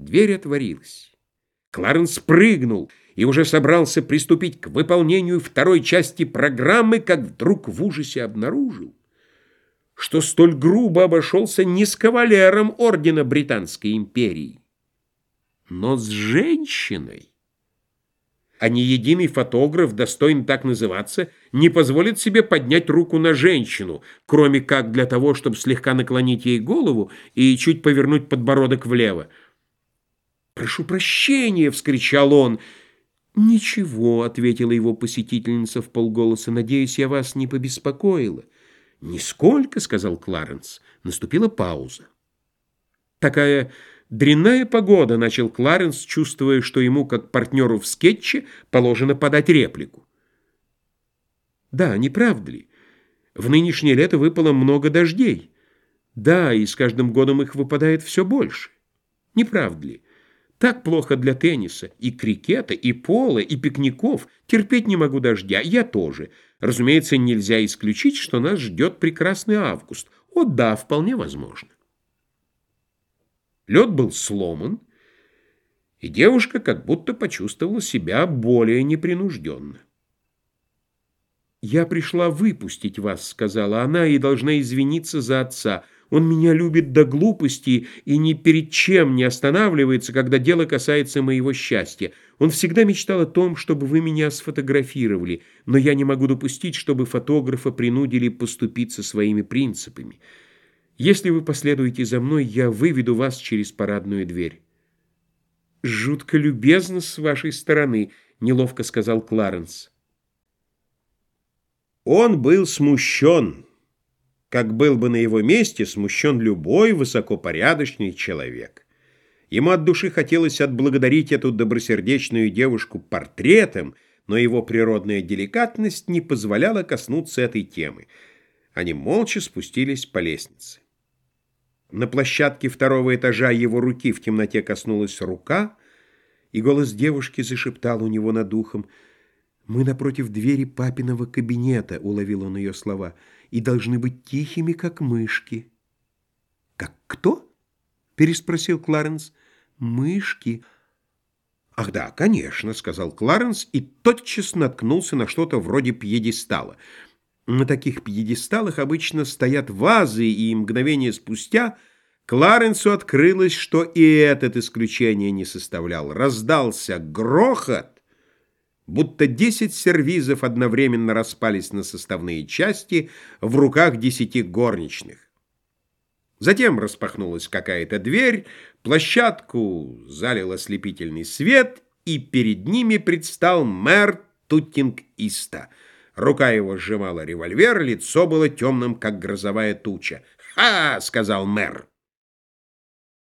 Дверь отворилась. Кларенс прыгнул и уже собрался приступить к выполнению второй части программы, как вдруг в ужасе обнаружил, что столь грубо обошелся не с кавалером ордена Британской империи, но с женщиной а ни единый фотограф, достоин так называться, не позволит себе поднять руку на женщину, кроме как для того, чтобы слегка наклонить ей голову и чуть повернуть подбородок влево. «Прошу прощения!» — вскричал он. «Ничего», — ответила его посетительница в полголоса, — «надеюсь, я вас не побеспокоила». «Нисколько», — сказал Кларенс. Наступила пауза. Такая «Дрянная погода», — начал Кларенс, чувствуя, что ему, как партнеру в скетче, положено подать реплику. «Да, не правда ли? В нынешнее лето выпало много дождей. Да, и с каждым годом их выпадает все больше. Не правда ли? Так плохо для тенниса, и крикета, и пола, и пикников. Терпеть не могу дождя, я тоже. Разумеется, нельзя исключить, что нас ждет прекрасный август. О да, вполне возможно». Лед был сломан, и девушка как будто почувствовала себя более непринужденно. «Я пришла выпустить вас», — сказала она, — «и должна извиниться за отца. Он меня любит до глупости и ни перед чем не останавливается, когда дело касается моего счастья. Он всегда мечтал о том, чтобы вы меня сфотографировали, но я не могу допустить, чтобы фотографа принудили поступиться своими принципами». Если вы последуете за мной, я выведу вас через парадную дверь». «Жутко любезно с вашей стороны», — неловко сказал Кларенс. Он был смущен, как был бы на его месте смущен любой высокопорядочный человек. Ему от души хотелось отблагодарить эту добросердечную девушку портретом, но его природная деликатность не позволяла коснуться этой темы. Они молча спустились по лестнице. На площадке второго этажа его руки в темноте коснулась рука, и голос девушки зашептал у него над ухом. «Мы напротив двери папиного кабинета», — уловил он ее слова, — «и должны быть тихими, как мышки». «Как кто?» — переспросил Кларенс. «Мышки». «Ах да, конечно», — сказал Кларенс и тотчас наткнулся на что-то вроде пьедестала — на таких пьедесталах обычно стоят вазы, и мгновение спустя Кларенсу открылось, что и этот исключение не составлял. Раздался грохот, будто десять сервизов одновременно распались на составные части в руках десяти горничных. Затем распахнулась какая-то дверь, площадку залил ослепительный свет, и перед ними предстал мэр Туттинг-Иста — Рука его сжимала револьвер, лицо было темным, как грозовая туча. «Ха!» — сказал мэр.